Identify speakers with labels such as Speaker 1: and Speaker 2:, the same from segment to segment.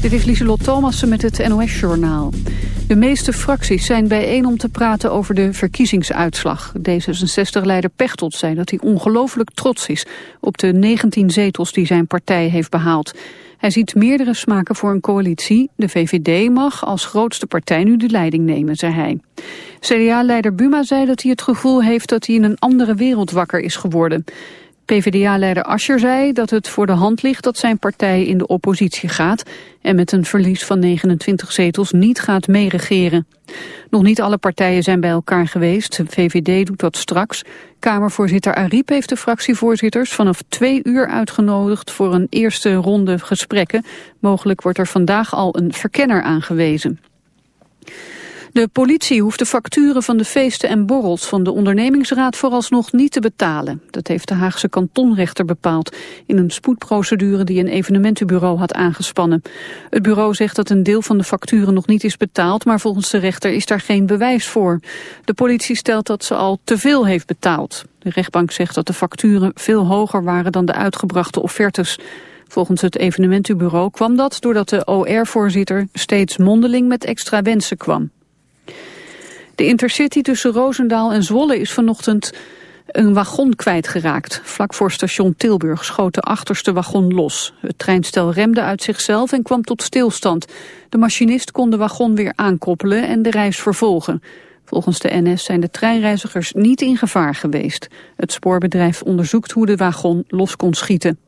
Speaker 1: Dit is Lieselot Thomassen met het NOS-journaal. De meeste fracties zijn bijeen om te praten over de verkiezingsuitslag. D66-leider Pechtold zei dat hij ongelooflijk trots is... op de 19 zetels die zijn partij heeft behaald. Hij ziet meerdere smaken voor een coalitie. De VVD mag als grootste partij nu de leiding nemen, zei hij. CDA-leider Buma zei dat hij het gevoel heeft dat hij in een andere wereld wakker is geworden. PvdA-leider Ascher zei dat het voor de hand ligt dat zijn partij in de oppositie gaat en met een verlies van 29 zetels niet gaat meeregeren. Nog niet alle partijen zijn bij elkaar geweest. VVD doet dat straks. Kamervoorzitter Ariep heeft de fractievoorzitters vanaf twee uur uitgenodigd voor een eerste ronde gesprekken. Mogelijk wordt er vandaag al een verkenner aangewezen. De politie hoeft de facturen van de feesten en borrels van de ondernemingsraad vooralsnog niet te betalen. Dat heeft de Haagse kantonrechter bepaald in een spoedprocedure die een evenementenbureau had aangespannen. Het bureau zegt dat een deel van de facturen nog niet is betaald, maar volgens de rechter is daar geen bewijs voor. De politie stelt dat ze al te veel heeft betaald. De rechtbank zegt dat de facturen veel hoger waren dan de uitgebrachte offertes. Volgens het evenementenbureau kwam dat doordat de OR-voorzitter steeds mondeling met extra wensen kwam. De intercity tussen Roosendaal en Zwolle is vanochtend een wagon kwijtgeraakt. Vlak voor station Tilburg schoot de achterste wagon los. Het treinstel remde uit zichzelf en kwam tot stilstand. De machinist kon de wagon weer aankoppelen en de reis vervolgen. Volgens de NS zijn de treinreizigers niet in gevaar geweest. Het spoorbedrijf onderzoekt hoe de wagon los kon schieten.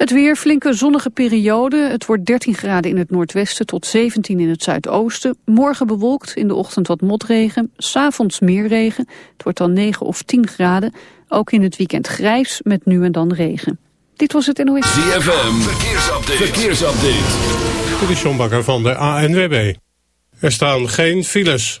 Speaker 1: Het weer, flinke zonnige periode. Het wordt 13 graden in het noordwesten tot 17 in het zuidoosten. Morgen bewolkt, in de ochtend wat motregen. S'avonds meer regen. Het wordt dan 9 of 10 graden. Ook in het weekend grijs met nu en dan regen. Dit was het NOS.
Speaker 2: ZFM, verkeersupdate. verkeersupdate.
Speaker 3: Dit is John Bakker van de ANWB. Er staan geen files.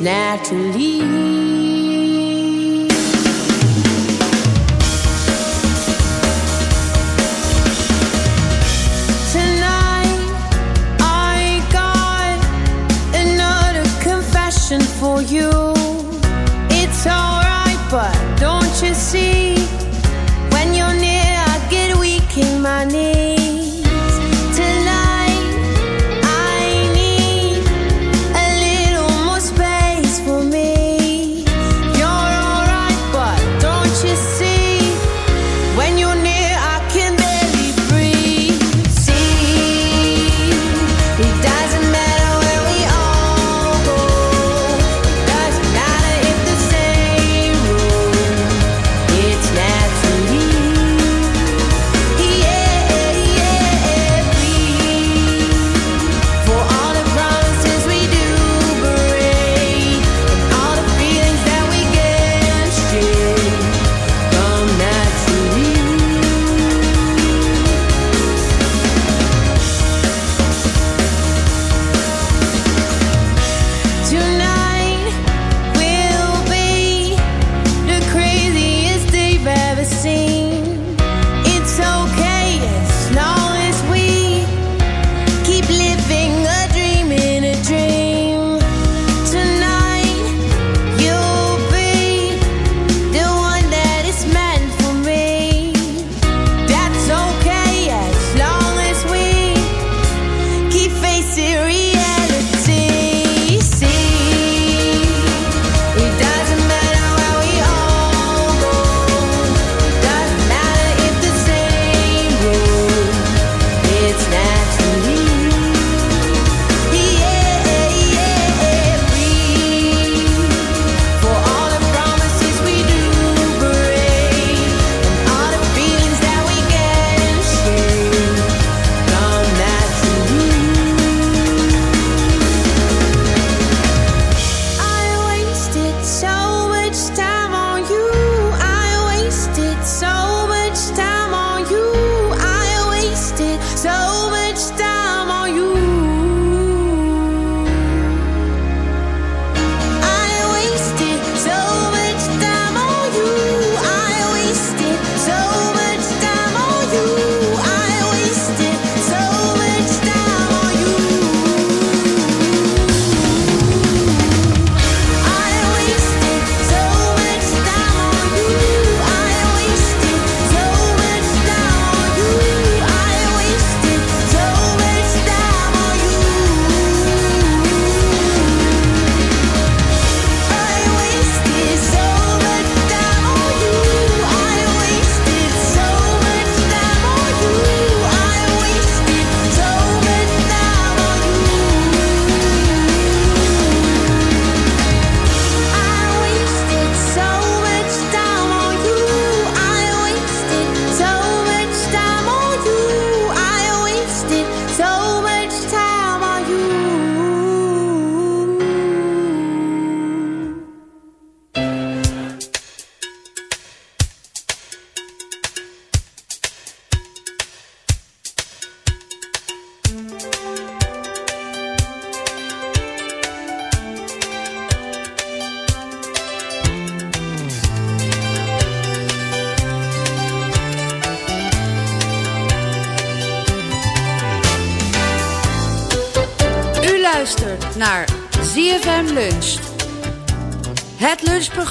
Speaker 4: Naturally.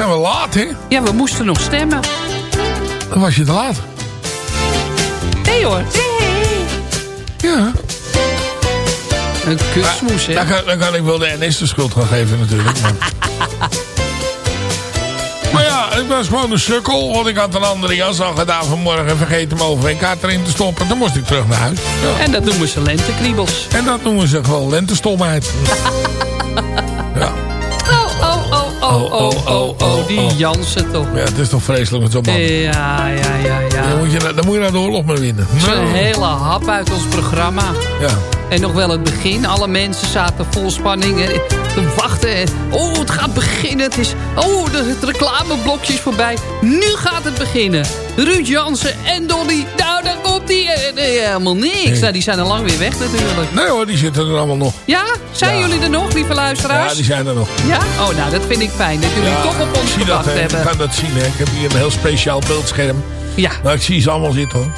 Speaker 5: Zijn we laat,
Speaker 6: hè?
Speaker 5: Ja, we moesten nog stemmen.
Speaker 6: Dan was je te laat.
Speaker 5: Nee hoor.
Speaker 6: Ja.
Speaker 5: Een kusmoes, hè?
Speaker 6: Dan kan, dan kan ik wel de NS de schuld gaan geven natuurlijk. Maar, maar ja, ik was gewoon een sukkel. Want ik had een andere jas al gedaan vanmorgen. En vergeten hem over een kaart erin te stoppen. Dan moest ik terug naar huis. Ja.
Speaker 5: En dat noemen ze lentekriebels.
Speaker 6: En dat noemen ze gewoon lentestomheid.
Speaker 5: Oh, oh, oh, oh, oh, oh, oh. Die Jansen toch.
Speaker 6: ja, het is toch vreselijk met zo'n man.
Speaker 5: Ja, ja, ja, ja.
Speaker 6: Dan moet, je, dan moet je naar de oorlog maar winnen.
Speaker 5: Zo'n
Speaker 6: Nou,
Speaker 5: hele hap uit ons programma.
Speaker 6: Ja.
Speaker 5: En nog wel het begin. Alle mensen zaten vol spanning eh, te wachten. En, oh, het gaat beginnen. Het is, oh, de, het reclameblokje is voorbij. Nu gaat het beginnen. Ruud Jansen en Dolly. Nou, daar komt hij. helemaal niks.
Speaker 6: Nee.
Speaker 5: Nou, die zijn al lang weer weg natuurlijk.
Speaker 6: Nee hoor, die zitten er allemaal nog.
Speaker 5: Ja? Zijn
Speaker 6: Ja.
Speaker 5: jullie er nog, lieve
Speaker 6: Ja,
Speaker 5: luisteraars?
Speaker 6: die zijn er nog.
Speaker 5: Ja? Oh, nou, dat vind ik fijn. Dat jullie
Speaker 6: Ja,
Speaker 5: toch op ons
Speaker 6: dat, hè.
Speaker 5: hebben.
Speaker 6: Ik kan dat zien, hè. Ik heb hier een heel speciaal beeldscherm.
Speaker 5: Ja.
Speaker 6: Nou, ik zie ze allemaal zitten, hoor.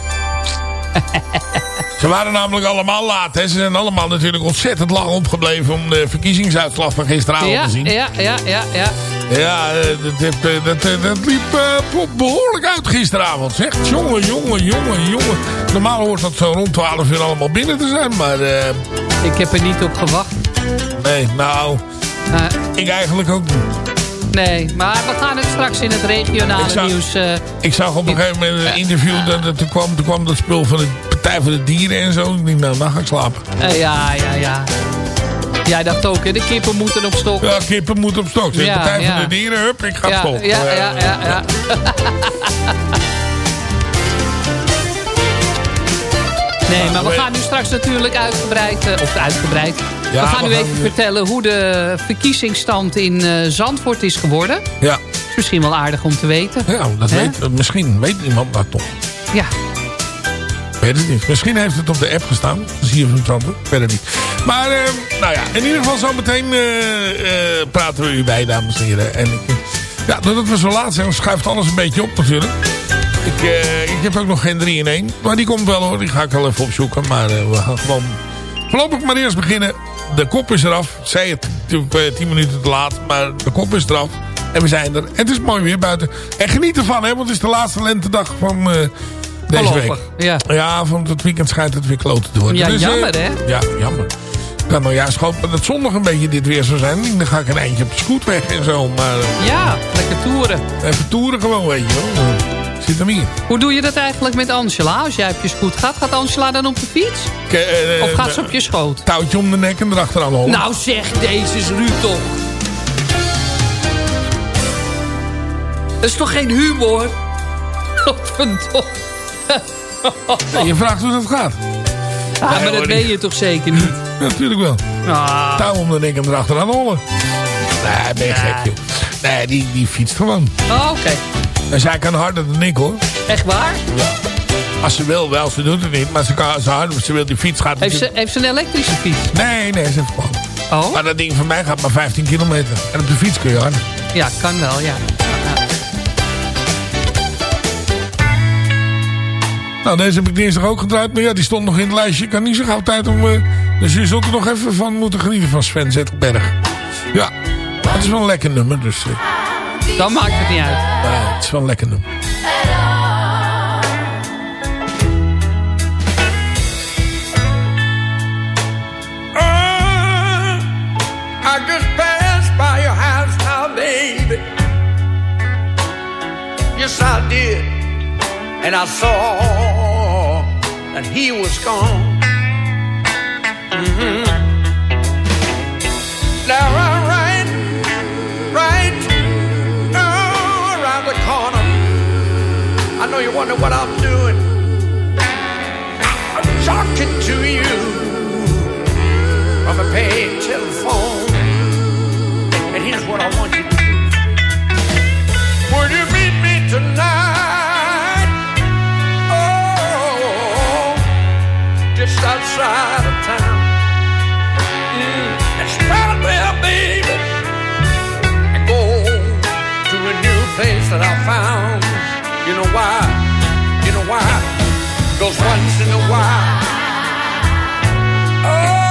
Speaker 6: ze waren namelijk allemaal laat, hè. Ze zijn allemaal natuurlijk ontzettend lang opgebleven... om de verkiezingsuitslag van gisteravond
Speaker 5: Ja,
Speaker 6: te zien.
Speaker 5: ja, ja, ja, ja.
Speaker 6: Ja, eh, dat, heeft, eh, dat, eh, dat liep eh, behoorlijk uit gisteravond, zeg. Jongen, jongen, jongen, jongen. Normaal hoort dat zo rond 12 uur allemaal binnen te zijn, maar...
Speaker 5: Ik heb er niet op gewacht.
Speaker 6: nee, nou...
Speaker 5: Uh,
Speaker 6: Ik eigenlijk ook niet.
Speaker 5: nee, maar we gaan het straks in het regionale
Speaker 6: Ik
Speaker 5: nieuws...
Speaker 6: Ik zag op een gegeven moment een interview... Dat, dat, er, kwam, er kwam dat spul van de Partij voor de Dieren en zo. Ik denk, nou, dan ga ik slapen.
Speaker 5: eh, ja, ja, ja. Jij dacht ook, hè, de kippen moeten op stok.
Speaker 6: Ja, kippen moeten op stok. Zeg,
Speaker 5: Ja,
Speaker 6: Partij
Speaker 5: ja.
Speaker 6: voor de Dieren, hup, ik ga op
Speaker 5: ja,
Speaker 6: stok.
Speaker 5: ja,
Speaker 6: Eh,
Speaker 5: ja, ja, ja. Nee, maar we gaan nu straks natuurlijk uitgebreid, eh, of uitgebreid.
Speaker 6: Ja,
Speaker 5: we gaan nu even vertellen hoe de verkiezingsstand in eh, Zandvoort is geworden.
Speaker 6: Ja,
Speaker 5: Is misschien wel aardig om te weten.
Speaker 6: ja dat weet, misschien weet iemand dat toch.
Speaker 5: Ja,
Speaker 6: weet het niet. Misschien heeft het op de app gestaan. Zie je van Zandvoort. Het niet. Maar, eh, nou ja, in ieder geval zo meteen eh, eh, praten we u bij, dames en heren. En ik, ja, doordat we zo laat zijn, schuift alles een beetje op natuurlijk. Ik, ik heb ook nog geen 3 in 1. Maar die komt wel hoor. Die ga ik wel even opzoeken. Maar we gaan gewoon voorlopig maar eerst beginnen. De kop is eraf. Ik zei het natuurlijk eh, 10 minuten te laat. Maar de kop is eraf. En we zijn er. En het is mooi weer buiten. En geniet ervan, hè. Want het is de laatste lentedag van deze
Speaker 5: Voorlopig,
Speaker 6: week.
Speaker 5: ja.
Speaker 6: Ja, van het weekend schijnt het weer kloten te worden.
Speaker 5: Ja,
Speaker 6: Dus, eh,
Speaker 5: jammer, hè?
Speaker 6: Ja, jammer. Kan nou juist hopen dat het zondag een beetje dit weer zou zijn. Dan ga ik een eindje op de scoot weg en zo. Maar eh,
Speaker 5: ja, lekker toeren.
Speaker 6: even toeren gewoon, weet je wel. Eh, Zit hem hier.
Speaker 5: Hoe doe je dat eigenlijk met Angela? Als jij op je scoot gaat, gaat Angela dan op de fiets? Of gaat ze op je schoot?
Speaker 6: Touwtje om de nek en erachteraan hollen.
Speaker 5: Nou zeg, deze is Ruud toch. Dat is toch geen humor? Godverdomme.
Speaker 6: Nee, je vraagt hoe dat gaat.
Speaker 5: Ja, maar dat weet je toch zeker niet?
Speaker 6: Ja, natuurlijk wel.
Speaker 5: Ah,
Speaker 6: Touw om de nek en erachteraan hollen. Nee, ben je gek, joh. Nee, die, die fietst gewoon.
Speaker 5: oh, oké.
Speaker 6: En zij kan harder dan ik, hoor.
Speaker 5: Echt waar?
Speaker 6: Als ze wil, wel. Ze doet het niet. Maar ze, kan, ze, hard, ze wil die fiets gaat
Speaker 5: Heeft ze, heeft ze een elektrische fiets?
Speaker 6: Nee, nee, ze heeft gewoon.
Speaker 5: Oh,
Speaker 6: Maar dat ding van mij gaat maar 15 kilometer. En op de fiets kun je harder.
Speaker 5: ja, kan wel, ja.
Speaker 6: Nou, deze heb ik dinsdag ook gedraaid. Maar ja, die stond nog in het lijstje. Ik had niet zo gauw tijd om... eh, dus je zult er nog even van moeten genieten van Sven Zettelberg. Ja, het is wel een lekker nummer. Dus eh,
Speaker 5: Dan maakt het niet uit.
Speaker 6: ja, het is wel een lekker nummer.
Speaker 7: I just passed by your house now, baby. Yes, I did. And I saw that he was gone. Mhm. Now, right, right, right, oh, around the corner. I know you wonder what I'm doing. I'm talking to you from a paid telephone. And here's what I want you to do. Would you meet me tonight? That I found. You know why? You know why? Cause once in a while. Oh,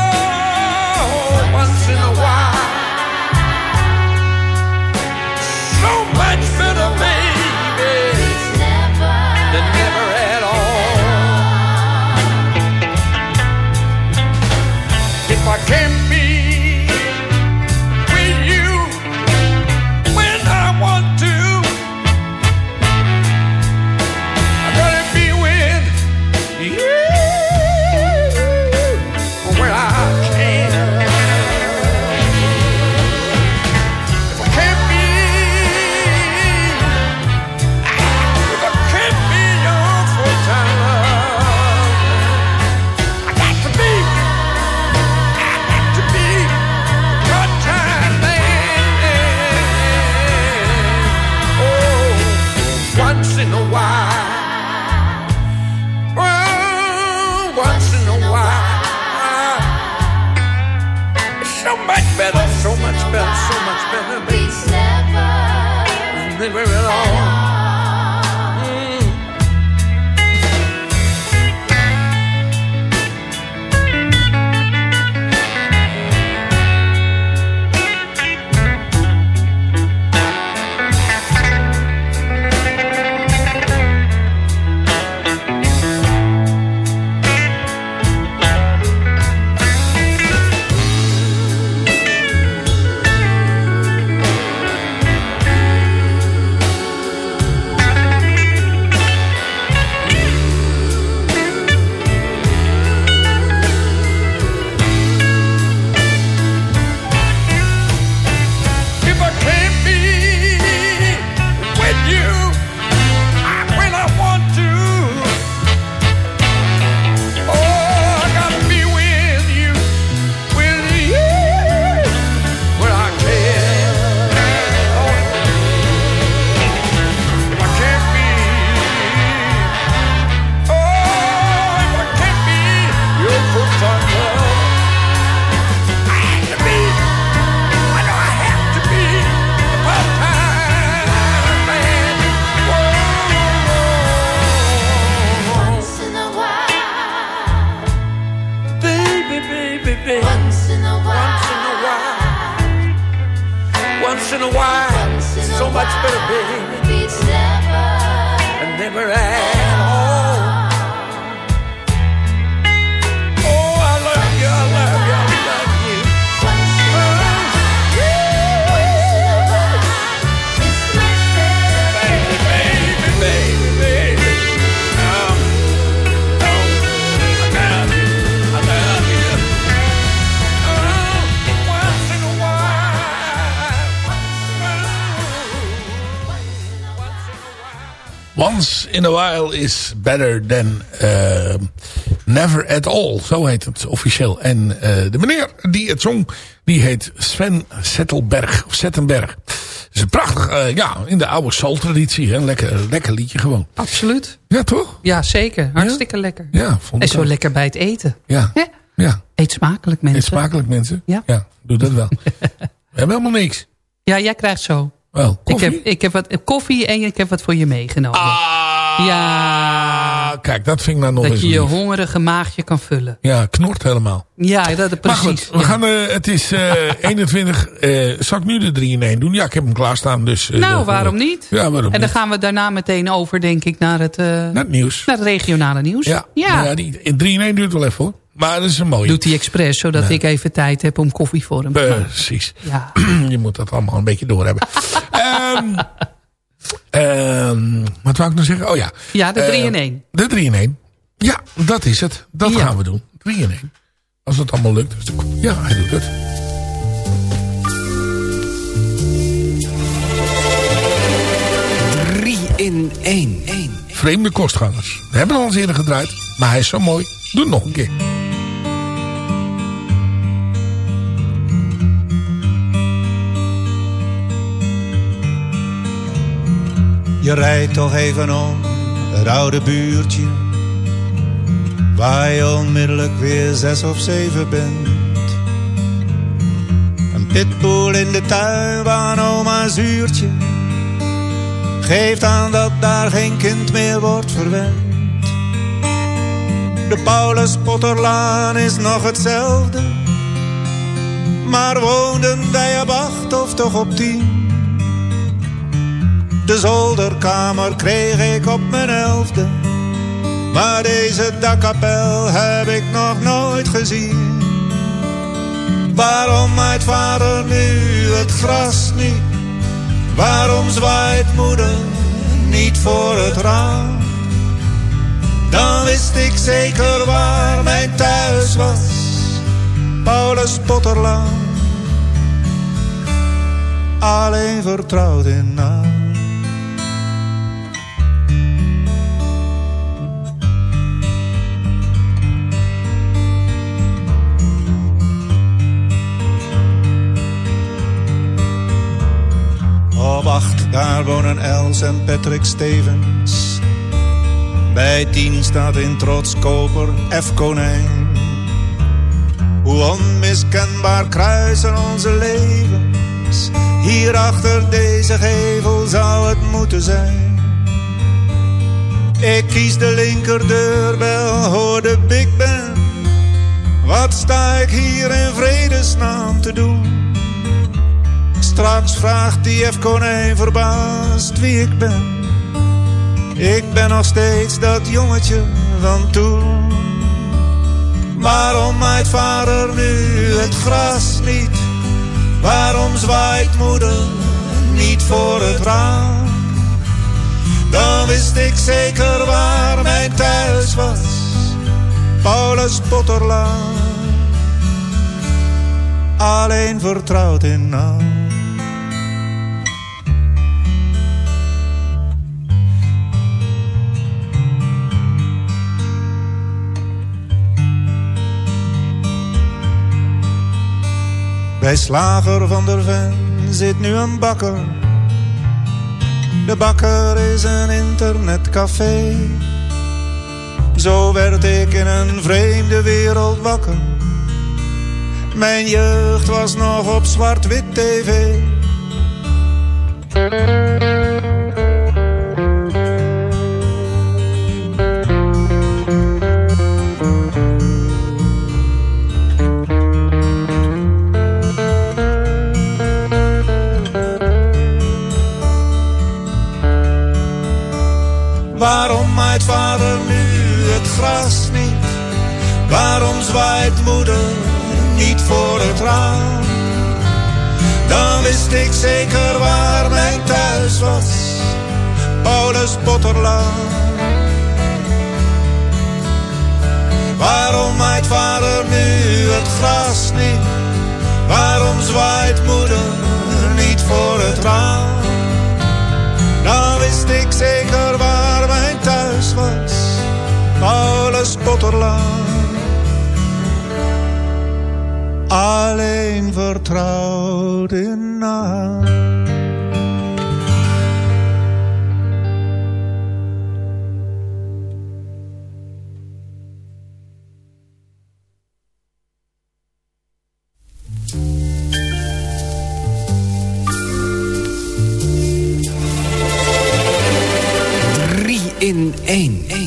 Speaker 7: once in a while. Once in a while
Speaker 6: is better than uh, never at all. Zo heet het officieel. En uh, de meneer die het zong, die heet Sven Zettelberg. Of Zettenberg. Het is een prachtig, uh, ja, in de oude soul-traditie. Een lekker, lekker liedje gewoon.
Speaker 5: Absoluut.
Speaker 6: Ja, toch?
Speaker 5: Ja, zeker. Hartstikke lekker.
Speaker 6: Ja, vond
Speaker 5: En
Speaker 6: ik
Speaker 5: zo
Speaker 6: ook.
Speaker 5: lekker bij het eten.
Speaker 6: Ja,
Speaker 5: Ja.
Speaker 6: ja.
Speaker 5: Eet smakelijk, mensen.
Speaker 6: Eet smakelijk mensen.
Speaker 5: Ja.
Speaker 6: Ja, doe dat wel. We hebben helemaal niks.
Speaker 5: Ja, jij krijgt zo.
Speaker 6: Wel,
Speaker 5: Ik heb, ik heb wat koffie en ik heb wat voor je meegenomen.
Speaker 6: Ah,
Speaker 5: Ja.
Speaker 6: Kijk, dat vind ik nou nog
Speaker 5: dat
Speaker 6: eens
Speaker 5: je je
Speaker 6: lief.
Speaker 5: hongerige maagje kan vullen.
Speaker 6: Ja, knort helemaal.
Speaker 5: Ja, dat
Speaker 6: Maar
Speaker 5: precies.
Speaker 6: goed, we gaan, eh, het is eh 21. eh zal ik nu de 3 in 1 doen? Ja, ik heb hem klaarstaan. Dus,
Speaker 5: nou,
Speaker 6: dat-
Speaker 5: waarom niet?
Speaker 6: Ja, waarom
Speaker 5: en dan
Speaker 6: niet?
Speaker 5: gaan we daarna meteen over, denk ik, naar het,
Speaker 6: Naar het nieuws.
Speaker 5: naar het regionale nieuws.
Speaker 6: Ja,
Speaker 5: ja.
Speaker 6: Nou ja die, in 3 in 1 duurt wel even hoor. Maar dat is een mooie.
Speaker 5: Doet hij expres, zodat ik even tijd heb om koffie voor hem te maken.
Speaker 6: Precies.
Speaker 5: Ja.
Speaker 6: Je moet dat allemaal een beetje doorhebben. Ehm ehm, wat wou ik nou zeggen? Oh ja.
Speaker 5: Ja, de 3
Speaker 6: Eh,
Speaker 5: in 1.
Speaker 6: De 3 in 1. Ja, dat is het. Dat
Speaker 5: Ja.
Speaker 6: gaan we doen. 3 in 1. Als het allemaal lukt. Dus Ja, hij doet het.
Speaker 8: Drie
Speaker 9: in 1.
Speaker 6: Vreemde kostgangers. We hebben al eens eerder gedraaid. Maar hij is zo mooi. Doe nog een keer.
Speaker 10: Je rijdt toch even om het oude buurtje Waar je onmiddellijk weer zes of zeven bent Een pitbull in de tuin waar oma zuurtje Geeft aan dat daar geen kind meer wordt verwend De Paulus Potterlaan is nog hetzelfde Maar woonden wij op acht of toch op tien de zolderkamer kreeg ik op mijn elfde. Maar deze dakkapel heb ik nog nooit gezien. Waarom maait vader nu het gras niet? Waarom zwaait moeder niet voor het raam? Dan wist ik zeker waar mijn thuis was. Paulus Potterlaan. Alleen vertrouwd in naam. Op acht, daar wonen Els en Patrick Stevens. Bij tien staat in trots koper F. Konijn. Hoe onmiskenbaar kruisen onze levens. Hier achter deze gevel zou het moeten zijn. Ik kies de linkerdeurbel, hoor de Big Ben. Wat sta ik hier in vredesnaam te doen? Straks vraagt die F. Konijn verbaasd wie ik ben. Ik ben nog steeds dat jongetje van toen. Waarom maait vader nu het gras niet? Waarom zwaait moeder niet voor het raam? Dan wist ik zeker waar mijn thuis was. Paulus Potterlaan. Alleen vertrouwd in naam. Bij slager van der Ven zit nu een bakker. De bakker is een internetcafé. Zo werd ik in een vreemde wereld wakker. Mijn jeugd was nog op zwart-wit tv. Vader nu het gras niet? Waarom zwaait moeder niet voor het raam? Dan wist ik zeker waar mijn thuis was. Paulus Potterlaan. Waarom maait vader nu het gras niet? Waarom zwaait moeder niet voor het raam? Dan wist ik zeker waar thuis was. Paulus Potterlaan. Alleen vertrouwd in naam.
Speaker 9: In 1.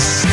Speaker 11: Zijn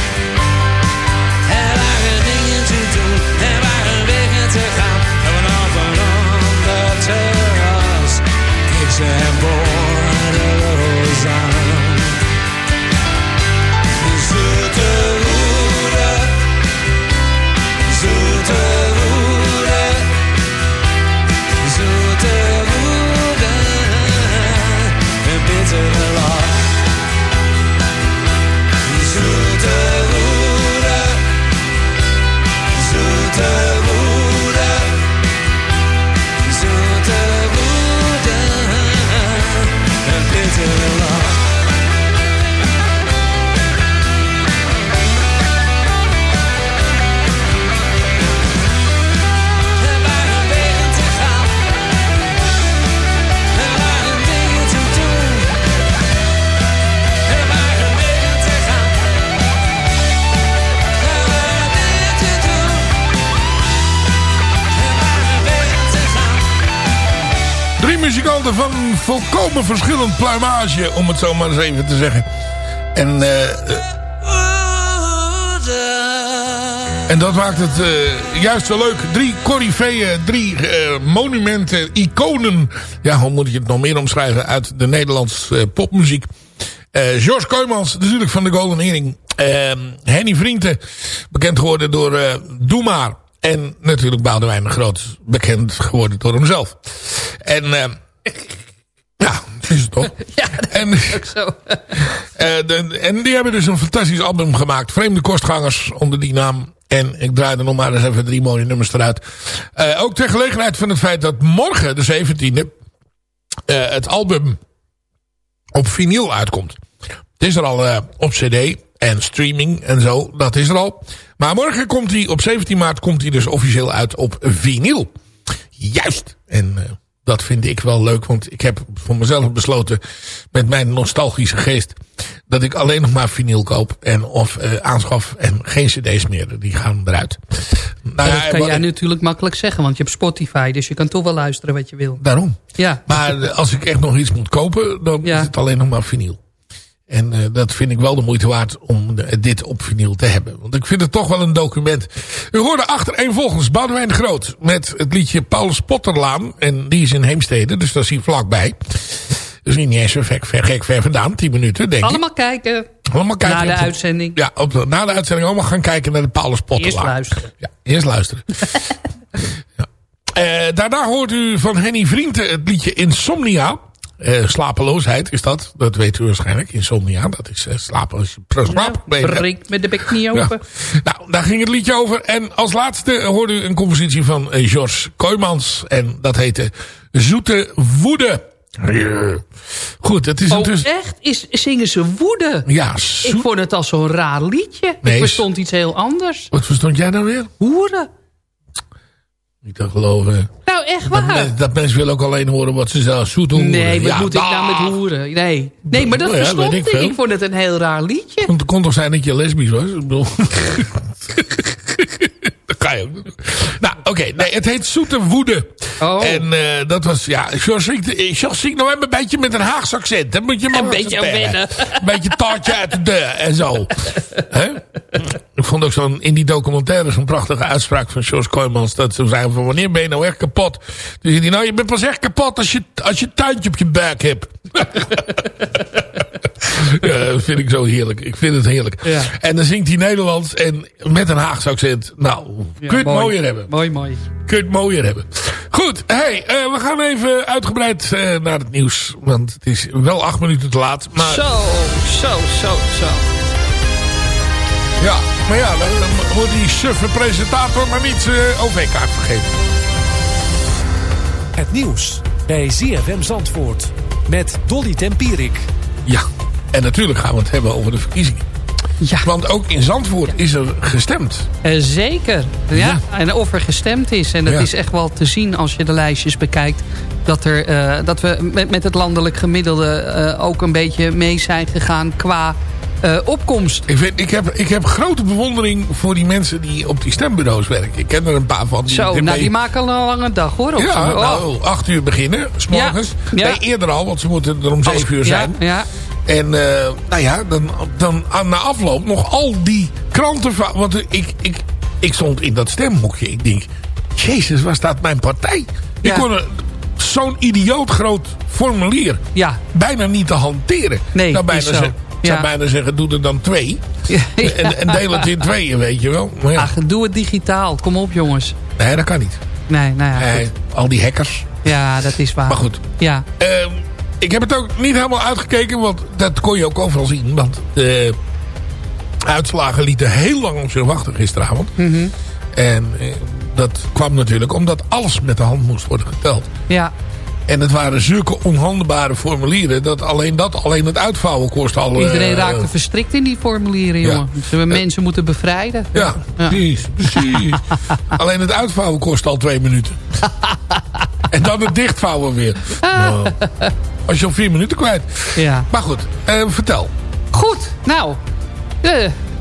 Speaker 6: verschillend pluimage, om het zo maar eens even te zeggen. En, eh, eh, en dat maakt het eh, juist zo leuk. Drie coryfeeën, drie monumenten, iconen. Ja, hoe moet je het nog meer omschrijven uit de Nederlandse popmuziek. Eh George Koymans, natuurlijk van de Golden Earring. Eh, Henny Vrienden, bekend geworden door Doe Maar. En natuurlijk Boudewijn de Groot, bekend geworden door hemzelf. En eh, ja, is het toch?
Speaker 5: Ja, dat
Speaker 6: en,
Speaker 5: is ook zo.
Speaker 6: eh, de- en die hebben dus een fantastisch album gemaakt. Vreemde Kostgangers onder die naam. En ik draai er nog maar eens even drie mooie nummers eruit. Eh, ook ter gelegenheid van het feit dat morgen, de 17e, eh, het album op vinyl uitkomt. Het is er al op cd en streaming en zo. Dat is er al. Maar morgen komt hij, op 17 maart komt hij dus officieel uit op vinyl. Juist. En dat vind ik wel leuk. Want ik heb voor mezelf besloten met mijn nostalgische geest... dat ik alleen nog maar vinyl koop en of eh, aanschaf en geen cd's meer. Die gaan eruit. Nou
Speaker 5: dat kan jij natuurlijk makkelijk zeggen, want je hebt Spotify, dus je kan toch wel luisteren wat je wil.
Speaker 6: Daarom.
Speaker 5: Ja.
Speaker 6: Maar als ik echt nog iets moet kopen, dan is het alleen nog maar vinyl. En eh, dat vind ik wel de moeite waard om de- dit op vinyl te hebben. Want ik vind het toch wel een document. U hoorde achtereenvolgens Boudewijn de Groot met het liedje Paulus Potterlaan. En die is in Heemstede, dus dat is hier vlakbij. Dus niet eens zo ver, ver, gek ver vandaan, 10 minuten denk ik.
Speaker 5: Allemaal kijken.
Speaker 6: Allemaal kijken
Speaker 5: Na
Speaker 6: de
Speaker 5: uitzending.
Speaker 6: Ja, op de- na de uitzending allemaal gaan kijken naar de Paulus Potterlaan.
Speaker 5: Eerst luisteren.
Speaker 6: Ja, eerst luisteren. ja. Eh, daarna hoort u van Henny Vrienden het liedje Insomnia. Eh, slapeloosheid is dat. Dat weet u waarschijnlijk. Insomnia. Dat is eh, slapen als je.
Speaker 5: Breek met de bek niet
Speaker 6: Ja.
Speaker 5: open.
Speaker 6: Nou, daar ging het liedje over. En als laatste hoorde u een compositie van eh, George Kooijmans. En dat heette Zoete Woede. Ja. Goed, het is
Speaker 5: Oh,
Speaker 6: intussen...
Speaker 5: echt? Is, zingen ze woede?
Speaker 6: Ja,
Speaker 5: Ik vond het al zo'n raar liedje.
Speaker 6: Nee,
Speaker 5: ik verstond iets heel anders.
Speaker 6: Wat verstond jij nou weer?
Speaker 5: Hoeren.
Speaker 6: Niet te geloven.
Speaker 5: Nou, echt
Speaker 6: Dat,
Speaker 5: waar.
Speaker 6: men- dat mensen willen ook alleen horen wat ze zeggen. Zoete hoeren.
Speaker 5: Nee, wat
Speaker 6: Ja,
Speaker 5: moet ik nou met hoeren? Nee, nee maar dat
Speaker 6: Nou ja,
Speaker 5: verstond ik.
Speaker 6: ik
Speaker 5: Ik, vond het een heel raar liedje.
Speaker 6: Want het kon toch zijn dat je lesbisch was? Ik bedoel... dat kan je ook doen. Nou, oké. nee, het heet Zoete Woede.
Speaker 5: Oh.
Speaker 6: En eh, dat was... Ja, George zingt, zingt nou even een beetje met een Haagse accent. Dat moet je maar
Speaker 5: Een beetje wennen.
Speaker 6: Een beetje taartje uit de deur en zo. Hè? Ik vond ook zo'n in die documentaire zo'n prachtige uitspraak van George Kooijmans. Dat ze zeiden van wanneer ben je nou echt kapot? Toen zei hij nou je bent pas echt kapot als je, als je tuintje op je buik hebt. ja, dat vind ik zo heerlijk. Ik vind het heerlijk.
Speaker 5: Ja.
Speaker 6: En dan zingt hij Nederlands en met een Haagse accent. Nou, kun je het
Speaker 5: mooi.
Speaker 6: mooier hebben.
Speaker 5: Mooi, mooi.
Speaker 6: Kun je het mooier hebben. Goed, hey, eh, we gaan even uitgebreid eh, naar het nieuws. Want het is wel acht minuten te laat. Maar,
Speaker 5: Zo, zo, zo, zo.
Speaker 6: Ja, maar ja, dan, wordt die suffe presentator maar niet zijn OV-kaart vergeten.
Speaker 12: Het nieuws bij ZFM Zandvoort met Dolly Tempierik.
Speaker 6: Ja, en natuurlijk gaan we het hebben over de verkiezingen.
Speaker 5: Ja.
Speaker 6: Want ook in Zandvoort is er gestemd.
Speaker 5: Eh, zeker. Ja.
Speaker 6: Ja.
Speaker 5: En of er gestemd is. En het
Speaker 6: Ja.
Speaker 5: is echt wel te zien als je de lijstjes bekijkt. Dat, er, eh, dat we met, met het landelijk gemiddelde eh, ook een beetje mee zijn gegaan qua eh, opkomst.
Speaker 6: Ik, vind, ik, heb, ik heb grote bewondering voor die mensen die op die stembureaus werken. Ik ken er een paar van. Die
Speaker 5: Zo, nou die maken al een lange dag hoor. Op
Speaker 6: Ja,
Speaker 5: zo'n- oh.
Speaker 6: nou, acht uur beginnen, s morgens.
Speaker 5: Ja, ja.
Speaker 6: Nee, eerder al, want ze moeten er om zeven uur zijn.
Speaker 5: Ja, ja.
Speaker 6: En eh, nou ja, dan, dan aan- na afloop nog al die kranten. Want ik, ik, ik stond in dat stemhokje. Ik denk, jezus, waar staat mijn partij? Ik kon er zo'n idioot groot formulier
Speaker 5: Ja.
Speaker 6: bijna niet te hanteren.
Speaker 5: Nee,
Speaker 6: zou bijna,
Speaker 5: is zo.
Speaker 6: zeggen, ik zou bijna zeggen, doe er dan twee. En, en deel het in tweeën, weet je wel. Maar
Speaker 5: Ach, doe het digitaal. Kom op jongens.
Speaker 6: nee, dat kan niet.
Speaker 5: Nee, nou ja,
Speaker 6: Nee, al die hackers.
Speaker 5: Ja, dat is waar.
Speaker 6: Maar goed.
Speaker 5: Ja.
Speaker 6: Ehm, ik heb het ook niet helemaal uitgekeken, want dat kon je ook overal zien. Want de uitslagen lieten heel lang op zich wachten gisteravond.
Speaker 5: Mhm.
Speaker 6: En eh, dat kwam natuurlijk omdat alles met de hand moest worden geteld.
Speaker 5: Ja.
Speaker 6: En het waren zulke onhandelbare formulieren... dat alleen dat, alleen het uitvouwen kost al...
Speaker 5: Iedereen
Speaker 6: eh,
Speaker 5: raakte verstrikt in die formulieren,
Speaker 6: ja.
Speaker 5: jongen. Ze hebben mensen moeten bevrijden.
Speaker 6: Ja, precies. precies. alleen het uitvouwen kost al twee minuten. en dan het dichtvouwen weer. Nou, als je al vier minuten kwijt.
Speaker 5: Ja.
Speaker 6: Maar goed, eh, vertel.
Speaker 5: Goed, nou. eh,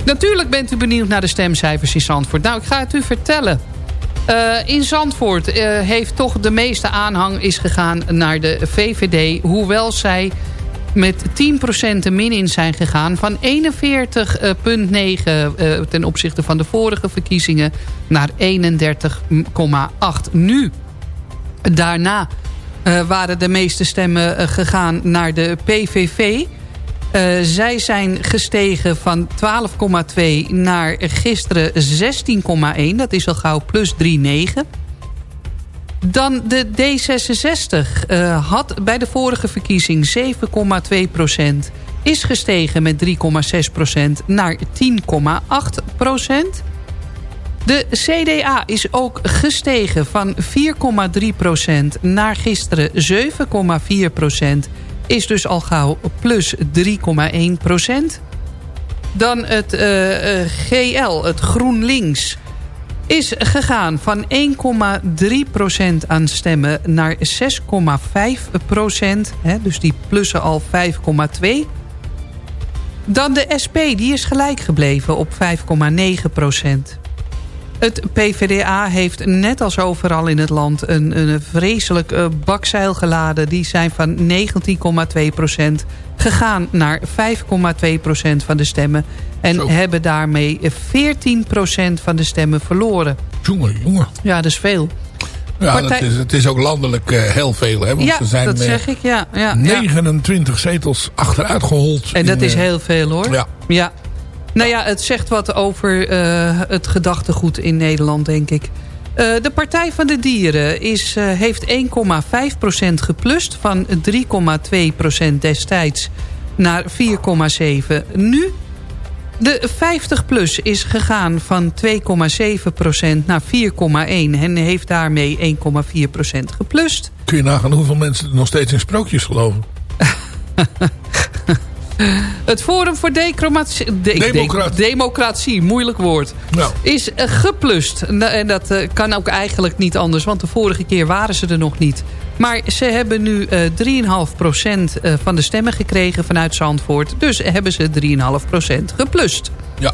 Speaker 5: natuurlijk bent u benieuwd naar de stemcijfers in Zandvoort. Nou, ik ga het u vertellen. Eh, in Zandvoort eh, heeft toch de meeste aanhang is gegaan naar de VVD. Hoewel zij met 10% te min in zijn gegaan. Van 41,9 eh, ten opzichte van de vorige verkiezingen naar 31,8 nu. Daarna waren de meeste stemmen gegaan naar de PVV. Eh, zij zijn gestegen van 12,2 naar gisteren 16,1. Dat is al gauw plus 3,9. Dan de D66 eh, had bij de vorige verkiezing 7,2 procent. Is gestegen met 3,6 procent naar 10,8 procent. De CDA is ook gestegen van 4,3 procent naar gisteren 7,4 procent. Is dus al gauw plus 3,1 procent. Dan het eh, eh, GL, het GroenLinks, is gegaan van 1,3 procent aan stemmen naar 6,5 procent. Dus die plussen al 5,2. Dan de SP, die is gelijk gebleven op 5,9 procent. Het PvdA heeft net als overal in het land een, een vreselijk eh, bakzeil geladen. Die zijn van 19,2% gegaan naar 5,2% van de stemmen. En
Speaker 6: Zo.
Speaker 5: hebben daarmee 14% van de stemmen verloren.
Speaker 6: Jongen, jongen.
Speaker 5: Ja, dat is veel.
Speaker 6: Ja,
Speaker 5: Partij-
Speaker 6: dat is, het is ook landelijk eh, heel veel. Hè, want
Speaker 5: ja,
Speaker 6: er zijn
Speaker 5: dat
Speaker 6: eh,
Speaker 5: zeg ik, ja. ja, ja.
Speaker 6: 29 zetels achteruit gehold.
Speaker 5: En dat
Speaker 6: in,
Speaker 5: is heel veel hoor.
Speaker 6: Ja.
Speaker 5: ja. Nou ja, het zegt wat over eh, het gedachtegoed in Nederland, denk ik. Eh, de Partij van de Dieren is, eh, heeft 1,5% geplust... van 3,2% destijds naar 4,7% nu. De 50PLUS is gegaan van 2,7% naar 4,1% en heeft daarmee 1,4% geplust.
Speaker 6: Kun je nagaan hoeveel mensen nog steeds in sprookjes geloven?
Speaker 5: Het Forum voor Decromatie-
Speaker 6: Democratie.
Speaker 5: de- Democratie, moeilijk woord,
Speaker 6: Nou.
Speaker 5: is eh, geplust. En da- En dat eh, kan ook eigenlijk niet anders, want de vorige keer waren ze er nog niet. Maar ze hebben nu eh 3,5% eh, van de stemmen gekregen vanuit Zandvoort. Dus hebben ze 3,5% geplust.
Speaker 6: Ja.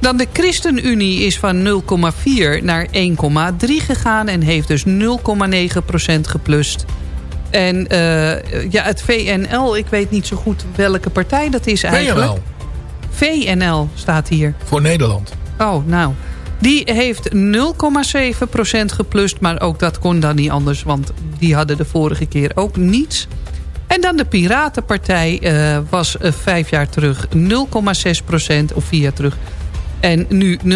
Speaker 5: Dan de ChristenUnie is van 0,4 naar 1,3 gegaan... en heeft dus 0,9% geplust. En eh, ja, het VNL, ik weet niet zo goed welke partij dat is eigenlijk.
Speaker 6: VNL.
Speaker 5: VNL staat hier.
Speaker 6: Voor Nederland.
Speaker 5: Oh, nou. Die heeft 0,7% geplust, maar ook dat kon dan niet anders... want die hadden de vorige keer ook niets. En dan de Piratenpartij eh, was eh, vijf jaar terug 0,6% of vier jaar terug... En nu 0,4%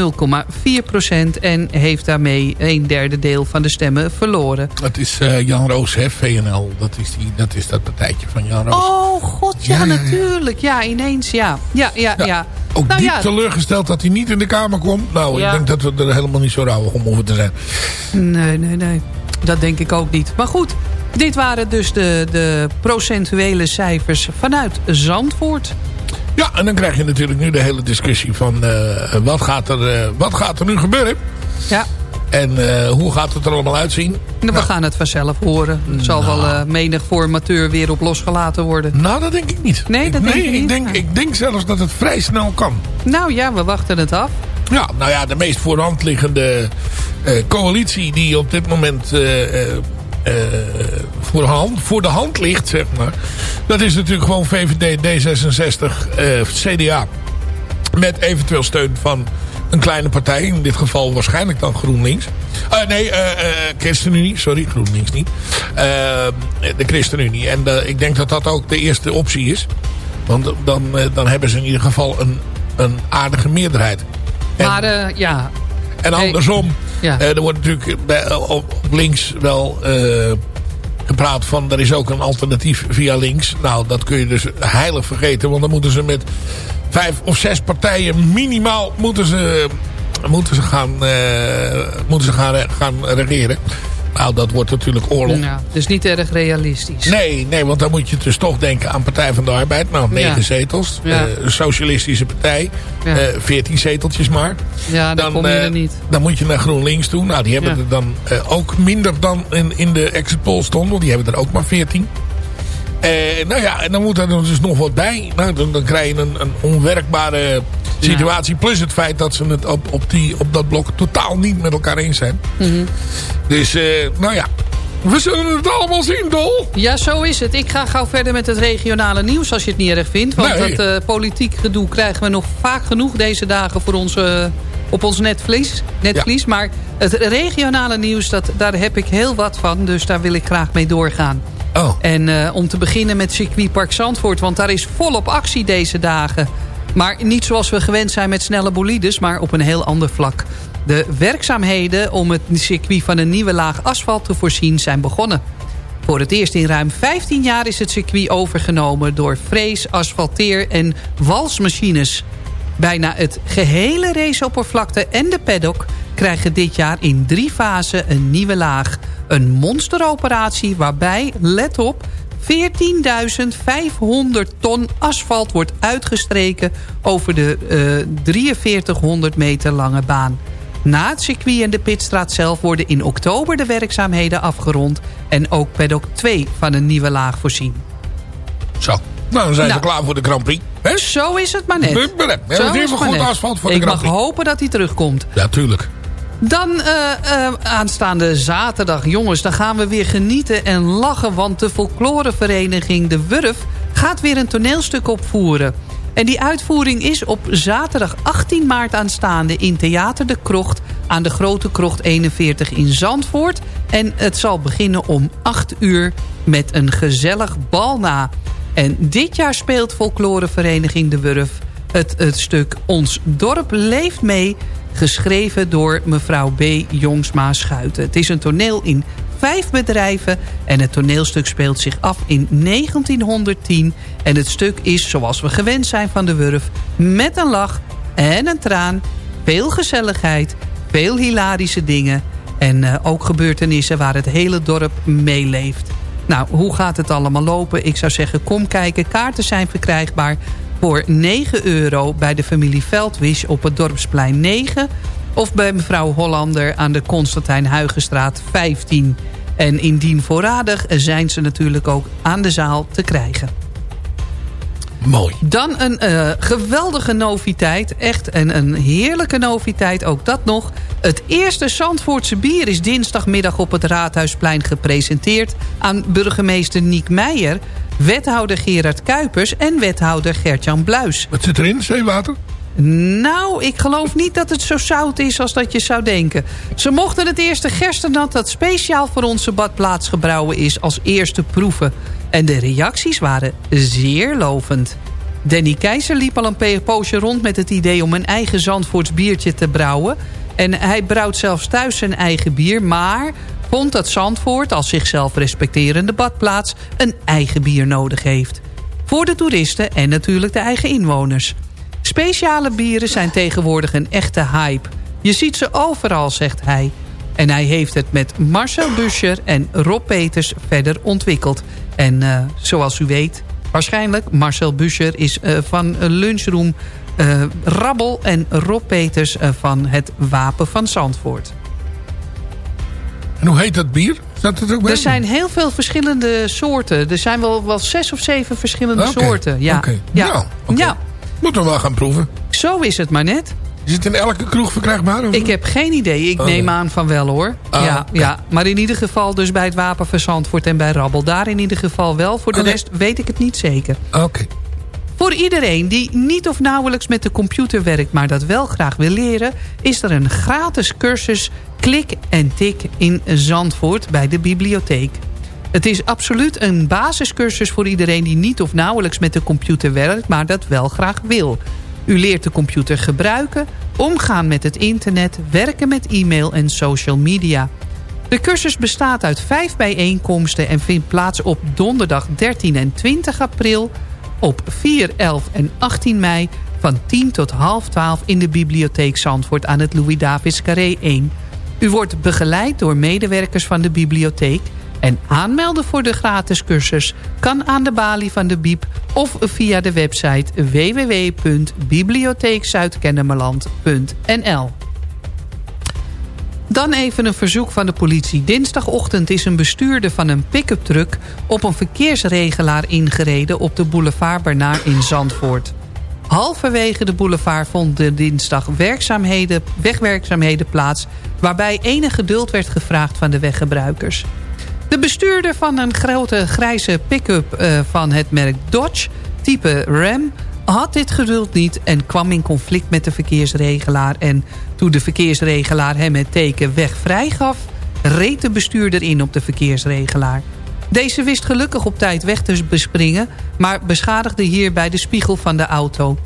Speaker 5: en heeft daarmee een derde deel van de stemmen verloren.
Speaker 6: Dat is eh, Jan Roos, hè, VNL. Dat is, die, dat is dat partijtje van Jan Roos.
Speaker 5: Oh god, ja,
Speaker 6: Ja, ja, ja.
Speaker 5: natuurlijk. Ja, ineens, ja. Ja, ja, ja.
Speaker 6: Ook
Speaker 5: Nou
Speaker 6: diep
Speaker 5: ja,
Speaker 6: teleurgesteld dat hij niet in de Kamer komt. Nou,
Speaker 5: Ja.
Speaker 6: ik denk dat we er helemaal niet zo rauwig om hoeven te zijn.
Speaker 5: Nee, nee, nee. Dat denk ik ook niet. Maar goed, dit waren dus de, de procentuele cijfers vanuit Zandvoort.
Speaker 6: Ja, en dan krijg je natuurlijk nu de hele discussie van eh, wat, gaat er, eh, wat gaat er nu gebeuren?
Speaker 5: Ja.
Speaker 6: En eh, hoe gaat het er allemaal uitzien?
Speaker 5: En we gaan het vanzelf horen. Er zal wel eh, menig formateur weer op losgelaten worden.
Speaker 6: Nou, dat denk ik niet.
Speaker 5: Nee, dat
Speaker 6: nee,
Speaker 5: denk je
Speaker 6: ik
Speaker 5: niet?
Speaker 6: denk, ik denk zelfs dat het vrij snel kan.
Speaker 5: Nou ja, we wachten het af.
Speaker 6: Ja, nou ja, de meest voor de hand liggende coalitie die op dit moment eh, voor, de hand, voor de hand ligt, zeg maar. Dat is natuurlijk gewoon VVD, D66, eh, CDA. Met eventueel steun van een kleine partij. In dit geval waarschijnlijk dan GroenLinks. Eh, nee, eh, eh, ChristenUnie. Sorry, GroenLinks niet. De ChristenUnie. En ik denk dat dat ook de eerste optie is. Want dan, dan hebben ze in ieder geval een, een aardige meerderheid.
Speaker 5: Maar ja,
Speaker 6: en
Speaker 5: Hey.
Speaker 6: andersom,
Speaker 5: Ja.
Speaker 6: eh, er wordt natuurlijk bij, op, op links wel eh, gepraat van... er is ook een alternatief via links. Nou, dat kun je dus heilig vergeten. Want dan moeten ze met vijf of zes partijen minimaal moeten ze, moeten ze, gaan, eh, moeten ze gaan, gaan regeren. Nou, dat wordt natuurlijk oorlog.
Speaker 5: nou, dus niet erg realistisch.
Speaker 6: Nee, nee, want dan moet je dus toch denken aan Partij van de Arbeid. Nou, negen
Speaker 5: Ja.
Speaker 6: zetels.
Speaker 5: Ja.
Speaker 6: Eh, socialistische partij.
Speaker 5: Ja.
Speaker 6: eh, veertien zeteltjes maar.
Speaker 5: Ja, dan, kom je
Speaker 6: eh,
Speaker 5: er niet.
Speaker 6: Dan moet je naar GroenLinks toe. Nou, die hebben er dan ook minder dan in, in de exit poll stond. Want die hebben er ook maar 14. Eh, nou ja, en dan moet er dus nog wat bij. Nou, dan, dan krijg je een, een onwerkbare situatie. Plus het feit dat ze het op, op, die, op dat blok totaal niet met elkaar eens zijn.
Speaker 5: Mhm.
Speaker 6: Dus, eh, nou ja. We zullen het allemaal zien, Dol.
Speaker 5: Ja, zo is het. Ik ga gauw verder met het regionale nieuws als je het niet erg vindt. Want
Speaker 6: Nee.
Speaker 5: dat eh, politiek gedoe krijgen we nog vaak genoeg deze dagen voor ons, eh, op ons netvlies. netvlies. Maar het regionale nieuws, dat, daar heb ik heel wat van. Dus daar wil ik graag mee doorgaan.
Speaker 6: Oh.
Speaker 5: En om te beginnen met circuitpark Zandvoort. Want daar is volop actie deze dagen. Maar niet zoals we gewend zijn met snelle bolides, maar op een heel ander vlak. De werkzaamheden om het circuit van een nieuwe laag asfalt te voorzien zijn begonnen. Voor het eerst in ruim 15 jaar is het circuit overgenomen... door frees, asfalteer en walsmachines. Bijna het gehele raceoppervlakte en de paddock... krijgen dit jaar in drie fasen een nieuwe laag. Een monsteroperatie waarbij, let op... 14.500 ton asfalt wordt uitgestreken over de eh 4300 meter lange baan. Na het circuit en de pitstraat zelf worden in oktober de werkzaamheden afgerond... en ook paddock 2 van een nieuwe laag voorzien.
Speaker 6: Zo. Nou, dan zijn
Speaker 5: Nou.
Speaker 6: we klaar voor de Grand Prix. Hè?
Speaker 5: Zo is het maar net.
Speaker 6: We- we- we hebben in ieder geval goed
Speaker 5: net.
Speaker 6: asfalt voor de
Speaker 5: Ik
Speaker 6: Grand
Speaker 5: mag
Speaker 6: Prix.
Speaker 5: hopen dat hij terugkomt.
Speaker 6: Ja, tuurlijk.
Speaker 5: Dan eh, eh, aanstaande zaterdag, jongens, dan gaan we weer genieten en lachen... want de folklorevereniging De Wurf gaat weer een toneelstuk opvoeren. En die uitvoering is op zaterdag 18 maart aanstaande... in Theater de Krocht aan de Grote Krocht 41 in Zandvoort. En het zal beginnen om 8 uur met een gezellig bal na. En dit jaar speelt folklorevereniging De Wurf... het, het stuk Ons Dorp Leeft Mee... geschreven door mevrouw B. Jongsma Schuiten. Het is een toneel in vijf bedrijven en het toneelstuk speelt zich af in 1910. En het stuk is, zoals we gewend zijn van de Wurf... met een lach en een traan, veel gezelligheid, veel hilarische dingen... en eh, ook gebeurtenissen waar het hele dorp meeleeft. Nou, hoe gaat het allemaal lopen? Ik zou zeggen, kom kijken. Kaarten zijn verkrijgbaar voor 9 euro bij de familie Veldwisch op het Dorpsplein 9... of bij mevrouw Hollander aan de Constantijn Huigenstraat 15. En indien voorradig zijn ze natuurlijk ook aan de zaal te krijgen.
Speaker 6: Mooi.
Speaker 5: Dan een eh, geweldige noviteit. Echt een, een heerlijke noviteit, ook dat nog. Het eerste Zandvoortse bier is dinsdagmiddag op het Raadhuisplein gepresenteerd... aan burgemeester Niek Meijer, wethouder Gerard Kuipers... en wethouder Gertjan Bluis.
Speaker 6: Wat zit erin, zeewater?
Speaker 5: Nou, ik geloof niet dat het zo zout is als dat je zou denken. Ze mochten het eerste gerstennat dat speciaal voor onze badplaats gebrouwen is... als eerste proeven. En de reacties waren zeer lovend. Danny Keizer liep al een poosje rond met het idee om een eigen Zandvoorts biertje te brouwen. En hij brouwt zelfs thuis zijn eigen bier, maar vond dat Zandvoort als zichzelf respecterende badplaats een eigen bier nodig heeft. Voor de toeristen en natuurlijk de eigen inwoners. Speciale bieren zijn tegenwoordig een echte hype. Je ziet ze overal, zegt hij. En hij heeft het met Marcel Buscher en Rob Peters verder ontwikkeld. En uh, zoals u weet, waarschijnlijk, Marcel Buscher is uh, van Lunchroom uh, Rabbel... en Rob Peters van het Wapen van Zandvoort.
Speaker 6: En hoe heet dat bier? Staat ook bij?
Speaker 5: Er zijn heel veel verschillende soorten. Er zijn wel, wel zes of zeven verschillende
Speaker 6: okay.
Speaker 5: soorten. Ja.
Speaker 6: Okay.
Speaker 5: Ja.
Speaker 6: Nou, okay.
Speaker 5: ja.
Speaker 6: Moeten we wel gaan proeven.
Speaker 5: Zo is het maar net.
Speaker 6: Is het in elke kroeg verkrijgbaar? Of?
Speaker 5: Ik heb geen idee. Ik
Speaker 6: Oh,
Speaker 5: neem
Speaker 6: nee.
Speaker 5: aan van wel hoor.
Speaker 6: Ah,
Speaker 5: ja,
Speaker 6: oké.
Speaker 5: ja, maar in ieder geval dus bij het Wapen van Zandvoort en bij Rabbel. Daar in ieder geval wel. Voor de
Speaker 6: Oké.
Speaker 5: rest weet ik het niet zeker.
Speaker 6: Oké.
Speaker 5: Voor iedereen die niet of nauwelijks met de computer werkt... maar dat wel graag wil leren... is er een gratis cursus Klik en Tik in Zandvoort bij de bibliotheek. Het is absoluut een basiscursus voor iedereen... die niet of nauwelijks met de computer werkt... maar dat wel graag wil. U leert de computer gebruiken, omgaan met het internet... werken met e-mail en social media... De cursus bestaat uit vijf bijeenkomsten en vindt plaats op donderdag 13 en 20 april... op 4, 11 en 18 mei van 10 tot half 12 in de bibliotheek Zandvoort aan het Louis-Davids Carré 1. U wordt begeleid door medewerkers van de bibliotheek... en aanmelden voor de gratis cursus kan aan de balie van de Biep... of via de website www.bibliotheekzuidkennemerland.nl. Dan even een verzoek van de politie. Dinsdagochtend is een bestuurder van een pick-up truck... op een verkeersregelaar ingereden op de boulevard Bernard in Zandvoort. Halverwege de boulevard vonden dinsdag werkzaamheden, wegwerkzaamheden plaats... waarbij enig geduld werd gevraagd van de weggebruikers. De bestuurder van een grote grijze pick-up eh, van het merk Dodge, type Ram had dit geduld niet en kwam in conflict met de verkeersregelaar. En toen de verkeersregelaar hem het teken weg vrij gaf... reed de bestuurder in op de verkeersregelaar. Deze wist gelukkig op tijd weg te bespringen... maar beschadigde hierbij de spiegel van de auto.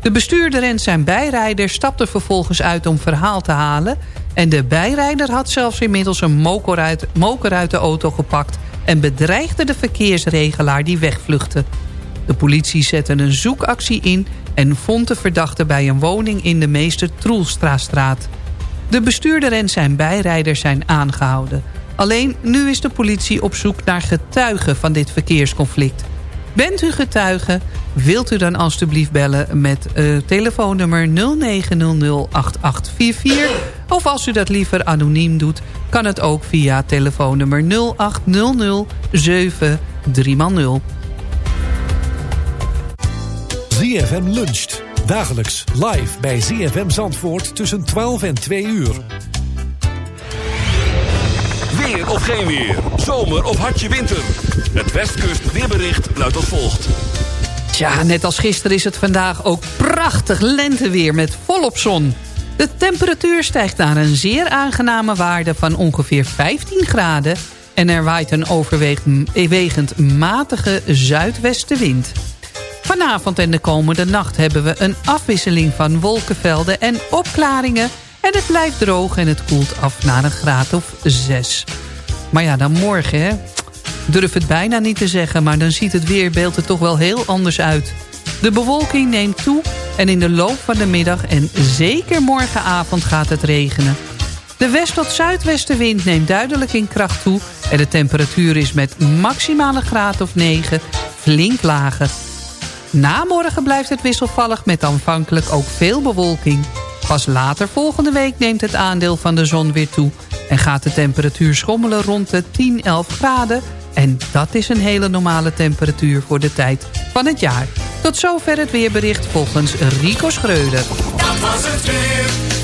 Speaker 5: De bestuurder en zijn bijrijder stapten vervolgens uit om verhaal te halen... en de bijrijder had zelfs inmiddels een moker uit, moker uit de auto gepakt... en bedreigde de verkeersregelaar die wegvluchtte. De politie zette een zoekactie in en vond de verdachte bij een woning in de Meester Troelstraatstraat. De bestuurder en zijn bijrijder zijn aangehouden. Alleen nu is de politie op zoek naar getuigen van dit verkeersconflict. Bent u getuige? Wilt u dan alstublieft bellen met uh, telefoonnummer 0900-8844... of als u dat liever anoniem doet... kan het ook via telefoonnummer 0800 73
Speaker 12: ZFM luncht. Dagelijks live bij ZFM Zandvoort tussen 12 en 2 uur.
Speaker 2: Weer of geen weer. Zomer of hartje winter. Het Westkust weerbericht luidt als volgt.
Speaker 5: Tja, net als gisteren is het vandaag ook prachtig lenteweer met volop zon. De temperatuur stijgt naar een zeer aangename waarde van ongeveer 15 graden... en er waait een overwegend matige zuidwestenwind. Vanavond en de komende nacht hebben we een afwisseling van wolkenvelden en opklaringen. En het blijft droog en het koelt af naar een graad of 6. Maar ja, dan morgen, hè. Durf het bijna niet te zeggen, maar dan ziet het weerbeeld er toch wel heel anders uit. De bewolking neemt toe en in de loop van de middag en zeker morgenavond gaat het regenen. De west- tot zuidwestenwind neemt duidelijk in kracht toe... en de temperatuur is met maximale graad of 9 flink lager. Na morgen blijft het wisselvallig met aanvankelijk ook veel bewolking. Pas later volgende week neemt het aandeel van de zon weer toe... en gaat de temperatuur schommelen rond de 10, 11 graden... en dat is een hele normale temperatuur voor de tijd van het jaar. Tot zover het weerbericht volgens Rico Schreuder.
Speaker 13: Was het weer.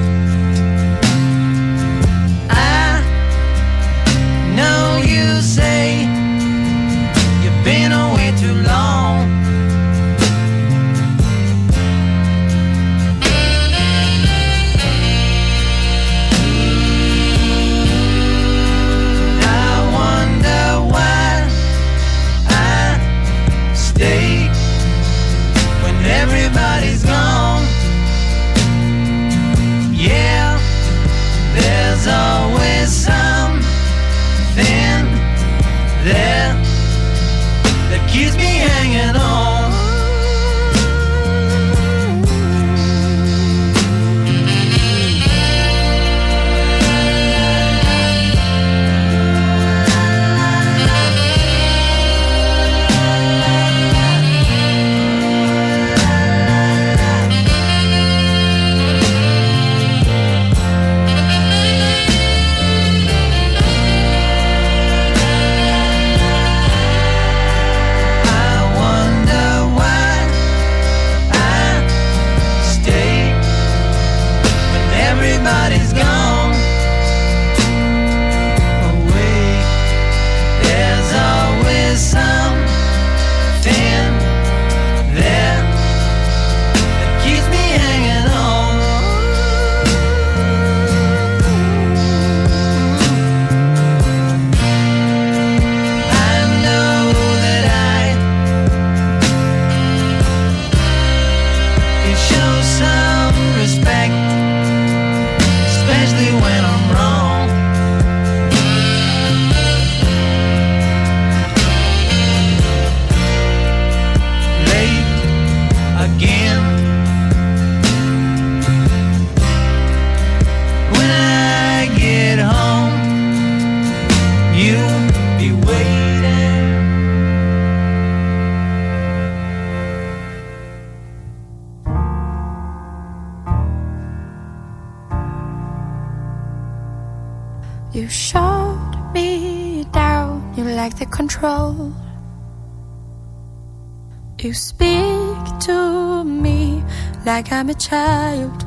Speaker 4: like I'm a child.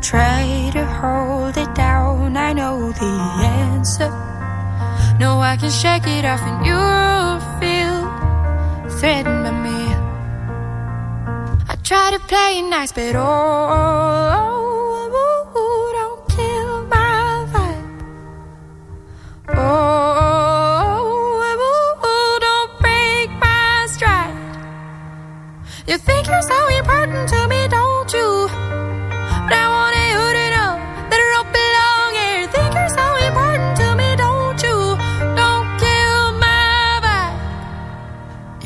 Speaker 4: Try to hold it down, I know the answer. No, I can shake it off, and you feel threatened by me. I try to play it nice, but oh, You think you're so important to me, don't you? But I want you to know that I don't belong here. You think you're so important to me, don't you? Don't kill my vibe.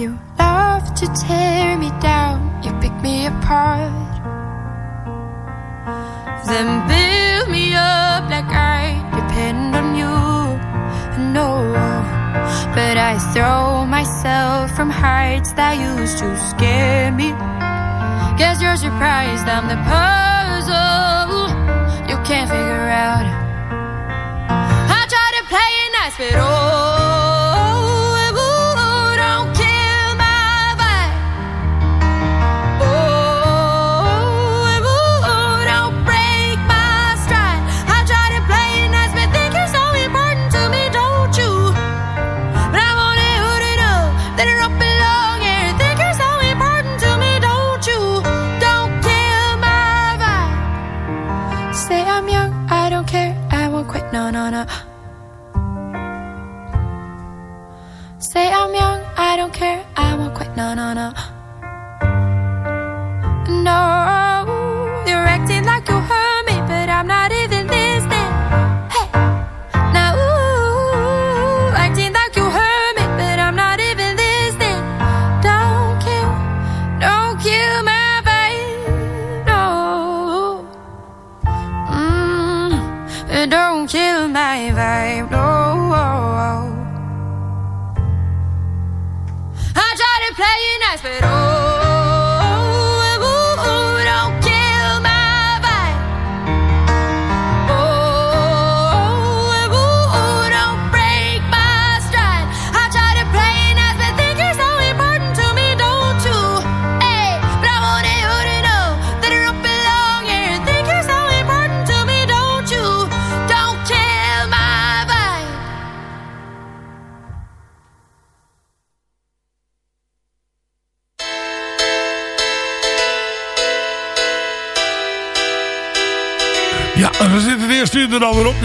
Speaker 4: You love to tear me down, you pick me apart. Then but I throw myself from heights that used to scare me. Guess you're surprised I'm the puzzle you can't figure out. I try to play it nice, but oh, na na na.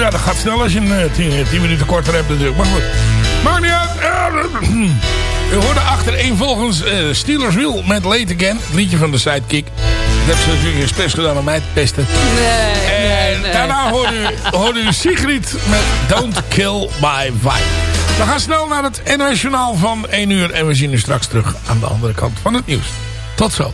Speaker 6: Ja, dat gaat snel als je een eh, tien, tien minuten korter hebt natuurlijk. Maar goed, maakt niet uit. We hoorde achtereenvolgens uh, Steelers Wheel met Late Again. Het liedje van de Sidekick. Dat hebben ze natuurlijk expres gedaan om mij te pesten.
Speaker 5: Nee,
Speaker 6: En
Speaker 5: nee.
Speaker 6: daarna hoorde u, hoorde u Sigrid met Don't Kill My Vibe. We gaan snel naar het NOS Journaal van 1 uur. En we zien u straks terug aan de andere kant van het nieuws. Tot zo.